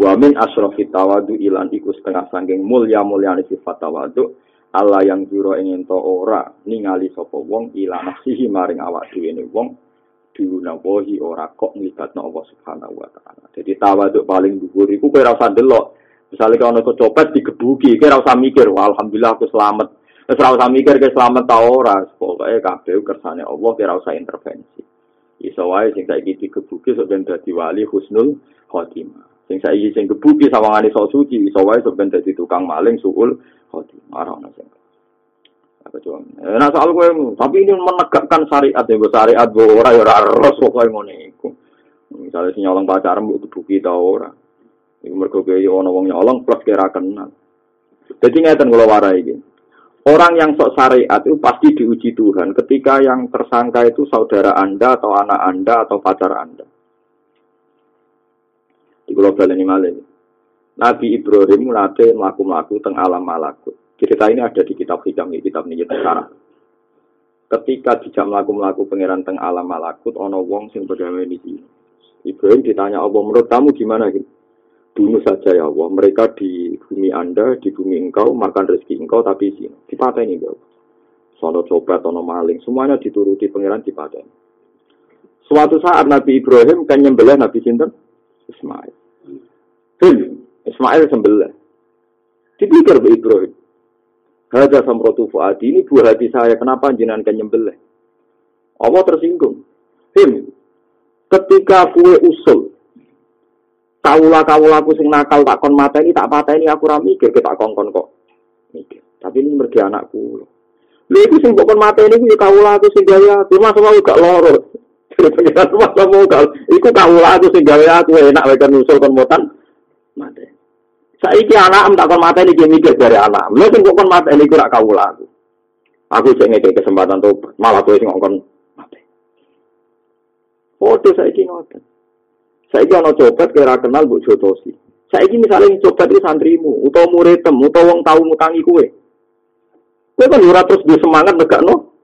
Wa min asrofi tawadu ilan iku setengah sangking mulia mulia sifat tawadu Allah yang juro ingin to ora ningali sapa wong ila nafsihi maring awak dhewe wong duna wahi ora kok nglibatno Allah Subhanahu wa taala. Jadi tawaduk paling dhuwur iku kowe ora usah delok. Misale kalau ono kecopet digebuki, kowe ora usah mikir, Wah, alhamdulillah aku selamat. Wis ora usah mikir kowe selamat ta ora, pokoke kabeh kersane Allah kowe ora usah intervensi. Iso wae sing saiki digebuki sok ben dadi wali husnul khotimah. Sing saiki sing gebuki sawangane sok suci, iso wae sok dadi tukang maling suul khotimah. Ora ono sing Eh, nah soal gue, tapi ini menegakkan syariat ya, syariat gue orang ya ros pokoknya ngono iku. Misalnya si nyolong pacaran bu buki tau ora. Iku mergo kaya ono wong nyolong plus kira kenal. Jadi ngeten kula warai iki. Orang yang sok syariat itu pasti diuji Tuhan ketika yang tersangka itu saudara Anda atau anak Anda atau pacar Anda. Di global ini malah. Nabi Ibrahim nate mlaku-mlaku teng alam malakut. Cerita ini ada di kitab hikam, di kitab ini sekarang. Ketika dijak melaku-melaku pangeran teng alam malakut, ono wong sing berdamai di sini. Ibrahim ditanya Allah, menurut kamu gimana gitu? Bunuh saja ya Allah, mereka di bumi Anda, di bumi engkau, makan rezeki engkau, tapi sini. Dipateni ya Sono coba, sono maling, semuanya dituruti pangeran dipateni. Suatu saat Nabi Ibrahim kan nyembelih Nabi Sinten Ismail. Ismail sembelih. Dipikir Ibrahim, Hada samrotu fuadi ini buah hati saya. Kenapa jenengan nyembelih? Allah tersinggung. Him, ketika kue usul, kaulah kaulah aku sing nakal tak kon mata ini tak mata ini aku rami mikir kita kongkon kok. Mikir. Tapi ini mergi anakku. Lha iku sing kon mata ini kuwi kaulah aku sing gawe aku masa mau gak loro. Pengiran gak iku kaulah aku sing gawe aku enak kan usul kon motan. Mate. Saiki anak tak kon mata ini mikir dari anak. Lha sing kon mata ini kira kaulah aku. Aku cek ngeke kesempatan tuh malah tuh sing ngomong mati. Foto saiki ngoten. Saiki ana copet kira kenal Bu Jotosi. Saiki misalnya copet itu santrimu, utawa muridem, utawa wong tau ngutangi kue. Kue kan ora terus di semangat negakno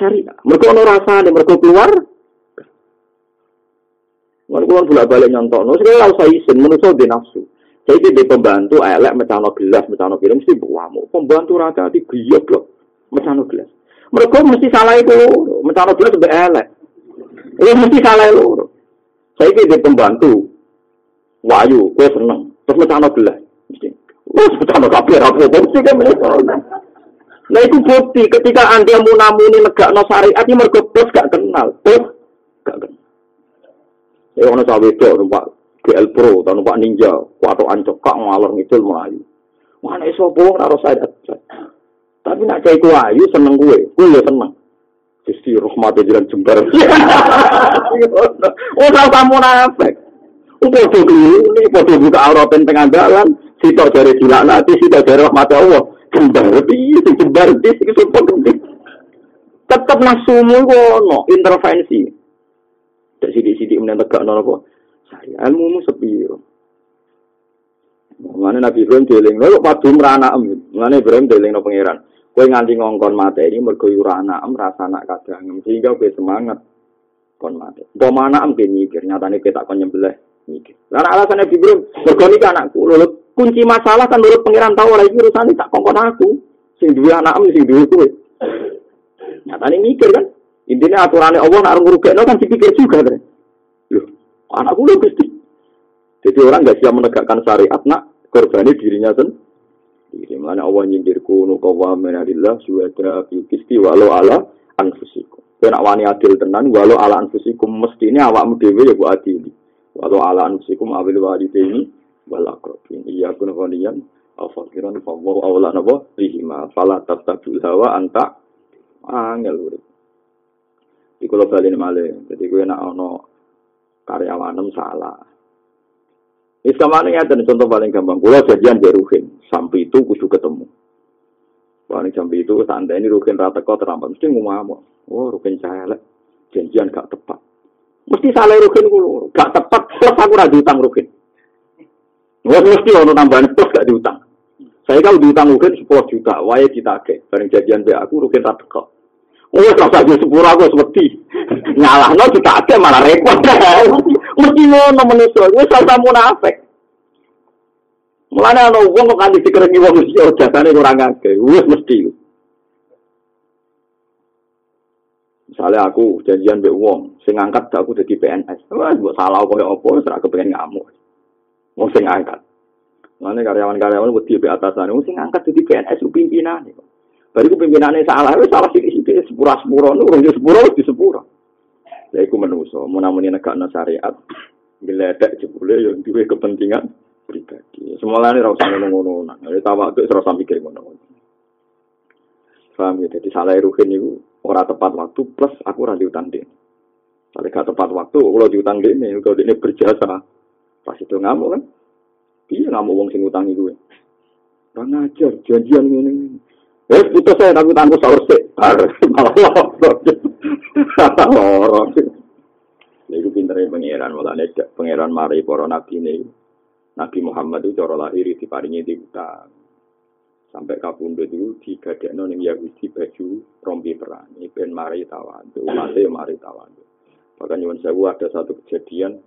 syariah. Mergo ana rasane, mergo keluar Mereka keluar bolak-balik nyontokno, sekarang usah izin, menusuk di nafsu. Jadi di pembantu elek mecano gelas, mecano film mesti buamu. Pembantu rata di giyok loh, mecano gelas. Mereka mesti salah itu, mecano gelas lebih elek. Ini mesti salah itu. Saya di pembantu, wayu, gue seneng. Terus mecano gelas, mesti. Terus mecano kafe, rapi, mesti kan Nah itu bukti ketika anda munamuni negak no syariat ini mereka gak kenal, plus gak kenal. Ya orang sahabat itu, GL Pro atau numpak Ninja, atau ancok ngalor ngidul melayu. Mana iso bohong karo saya Tapi nak cai ku ayu seneng gue, gue ya seneng. Gusti rahmat jalan jembar. tau kamu nafek. Udah tuh ini foto buka aurat tengah jalan. Sitok silak nanti, sitok dari rahmat Allah. Jembar, itu jembar, itu sumpah Tetap nasumu no intervensi. Dari sidik-sidik menentegak nopo. Sari ilmu mu sepiro. Mana Nabi Ibrahim dieling, lo padu merana em. Mana Ibrahim dieling no pangeran. Kue nganti ngongkon mata ini mergo yurana em rasa nak kadang sehingga kue semangat kon mate. Bawa mana em mikir, nyatanya kue tak kon nyembelah mikir. Karena alasan Nabi Ibrahim, mergo ini anakku. Lalu kunci masalah kan menurut pangeran tahu lagi urusan tak kongkon aku. Sing dua anak em, sing dua kue. Nyatanya mikir kan. Intinya aturannya Allah nak ngurugekno kan dipikir juga kan. Anak kulo gusti. Jadi orang nggak siap menegakkan syariat nak korbani dirinya sendiri. Mana Allah nyindir kunu kawam menadillah suwada api kisti walau ala anfusikum. Kena wani adil tenan walau ala anfusikum mesti ini awak dewe ya bu adil. Walau ala anfusikum awil ini wal akrobin. Iya kun khoniyan afakiran fawaw awla nabo lihima. Fala tabtabil hawa anta angel urip. Iku lo balik malih. Jadi gue nak ono karyawanem salah. Ini sama ini ada contoh paling gampang. Kalau jadian di Ruhin, sampai itu kudu ketemu. Paling sampai itu santai ini Ruhin rata kau terampat. Mesti ngomong, oh Ruhin saya janjian gak tepat. Mesti salah Ruhin kulo, gak tepat plus aku rada utang Ruhin. Wah mesti ono tambahan plus gak diutang. Saya kalau diutang Ruhin 10 juta, wae kita ke. Bareng jadian be aku Ruhin rata kau. Oh, kalau saja sepuluh aku seperti ngalah no kita ada malah repot. Mesti ngono manusia, gue salah munafik. Mulane ana wong kok kanthi dikerengi wong mesti jatane ora ngake. Wis mesti. Misalnya aku janjian mbek wong, sing ngangkat aku dadi PNS. Wah, mbok salah koyo apa wis ora kepengen ngamuk. Wong sing ngangkat. Mulane karyawan-karyawan wedi mbek atasan, wong sing ngangkat dadi PNS pimpinan. Baru ku pimpinannya salah, wis salah sithik-sithik sepura-sepura, urung sepura di sepura. Lha iku menungso, menamuni negakno syariat. Gledek jebule yo duwe kepentingan pribadi. Semolane ora usah ngono-ngono. Nek tawa tuh ora usah mikir ngono. Paham ya, jadi salah ruhin itu ora tepat waktu plus aku ora diutang dia. Kalau gak tepat waktu, kalau diutang dia ini, kalau dia berjasa, pas itu ngamuk kan? Iya ngamuk wong sing utangi gue. Ora ngajar, janjian ini. Eh, putus saya tapi tangguh sahur sih. Malah lorong. Ini pinternya pangeran, malah pangeran mari para nabi ini. Nabi Muhammad itu cara lahir di paringi di utang. Sampai kapundut itu digadekno ning Yahudi baju rompi perang. Ini ben mari tawandu, umatnya mari tawandu. Bahkan nyuwun sewu ada satu kejadian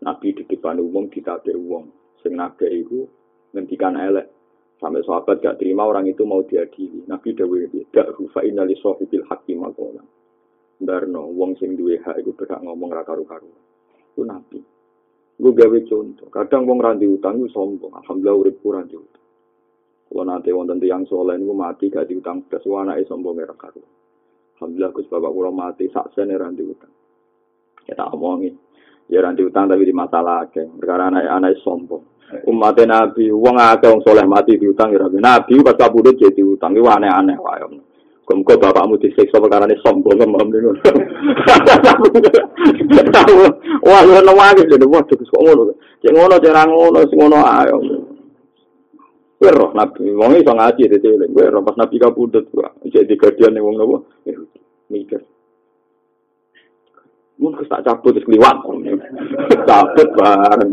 Nabi di depan umum ditadir wong. Sing nake itu ngendikan elek. Sampai sahabat gak terima orang itu mau diadili. Nabi dawe tidak rufa inali sohibil hakim makola. Darno, wong sing duwe hak itu berhak ngomong raka karu Itu Nabi. Gue gawe contoh. Kadang wong randi utang itu sombong. Alhamdulillah urip kurang di utang. Kalau nanti wonten tiang soleh itu mati gak diutang belas wana sombong era karu. Alhamdulillah Gus bapak kula mati saksen randi utang. Kita omongin. Ya randi utang tapi di masalah ke. Perkara anak-anak sombong. Umat Nabi, wong akeh wong soleh mati diutang ya Nabi pas kabudut jadi utang itu aneh-aneh wae. Kemko bapakmu disiksa perkara ini sombong kemam ini. Wah, lu wae jadi wah kok ngono. Cek ngono cara ngono sing ngono ayo. Kowe nabi wong iso ngaji dadi. Kowe pas nabi kapundhut kok cek digadian wong nopo. Mikir. Mun tak cabut wis kliwat. Cabut bareng.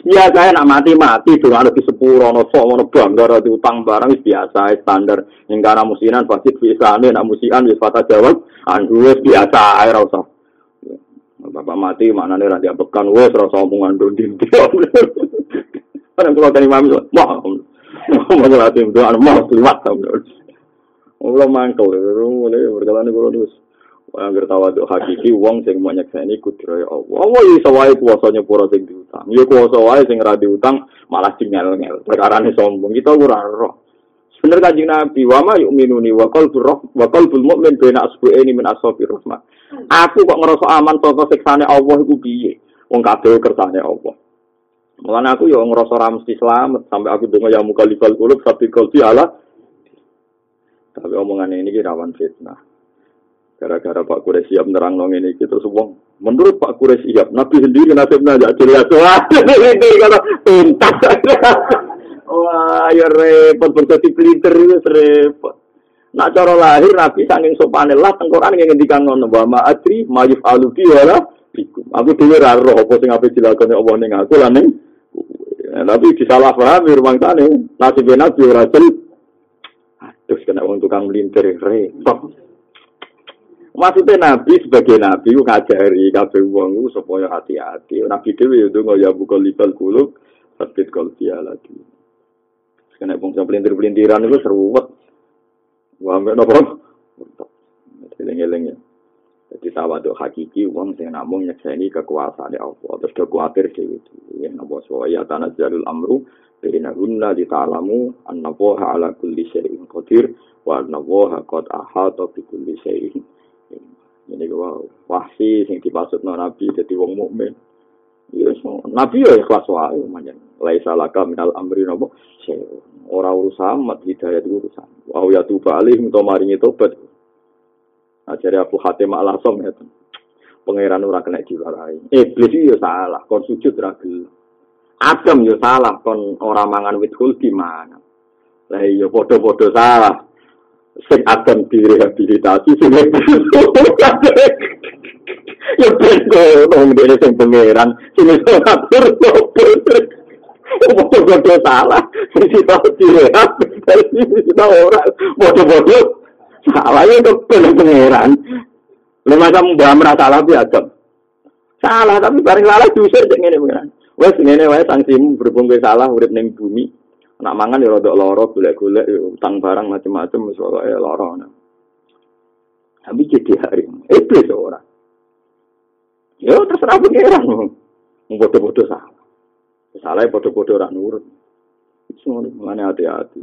Ya saya nak mati-mati tuh ada di sepuro. No so no bangga di utang barang biasa standar. Yang karena musinan pasti bisa nih nak musian bisa patah jawab. Anu biasa air rasa. Bapak mati mana nih raja bekan wes rasa omongan dondin dia kan kalau tadi mami wah mau ngelatih itu anu mau lewat tau belum mangkel berjalan di terus Angger tawaduk hakiki wong sing mau nyekseni kudroya Allah. Allah iso wae kuwasa nyepuro sing diutang. Ya kuwasa wae sing ra diutang malah cingel-ngel. Perkarane sombong kita ora roh. Bener kanjeng Nabi, wa ma yu'minuni wa qalbur roh wa qalbul mu'min baina asbu'aini min ashabi rahmah. Aku kok ngerasa aman saka siksane Allah iku piye? Wong kabeh kersane Allah. Mulane aku yo ngerasa ra mesti selamat sampai aku donga ya mukalifal qulub sabi qalbi ala tapi omongan ini rawan fitnah. Gara-gara Pak Kures siap nerang nong ini gitu semua. Menurut Pak Kures siap, Nabi sendiri nasibnya aja jelas. Wah, ini kalau tuntas. Wah, ya repot berarti pelintir itu repot. Nak cara lahir Nabi saking sopane lah tengkoran yang ngendikan ngono wa ma adri mayuf alufi wala. Aku dhewe ra roh apa sing ape dilakoni Allah ning aku lan ning tapi disalah paham rumang tane nasib Nabi ora Terus kena wong tukang melintir repot. Maksudnya Nabi sebagai Nabi ngajari kabeh wong supaya hati-hati. Nabi dhewe itu nggak ya buka libal kulub, terbit dia lagi. Karena bangsa pelintir-pelintiran itu seruwet. Wah, mbak nopo. Eling-eling ya. Jadi tawaduk hakiki wong sing namung nyekseni kekuasaan Allah. Terus dia kuatir dhewe. Ya napa ya tanah jalul amru bainahunna di ta'lamu anna ala kulli syai'in qadir wa anna qad ahata bi kulli syai'in ini gua wahsi sing dimaksud nabi jadi wong mukmin. Yes, nabi ya ikhlas wae manjen. Laisa laka minal amri nopo. Ora urusan mat hidayat urusan. Wa ya tuba alih to maringi tobat. Ajari Abu Hatim al-Asam ya. Pangeran ora kena diwarai. Iblis ya salah, kon sujud ra Adam ya salah, kon ora mangan wit gimana. Lah iya padha-padha salah sing akan direhabilitasi sing ya bego dong dia sing pangeran sing iso ngatur bodoh-bodoh salah. Sing kita direhabilitasi kita orang bodoh-bodoh salah ya ke pangeran. Lu masa mbak merasa salah biasa salah tapi bareng salah diusir cek ngene pangeran. Wes ngene wae sanksimu berhubung salah urip ning bumi Nak mangan ya rodok loro, golek-golek ya utang barang macam-macam wis pokoke loro. Tapi jadi hari iblis eh, ora. Yo terserah pengiran. Bodoh-bodoh sah. Salah bodoh-bodoh ora nurut. Itu mengenai hati-hati.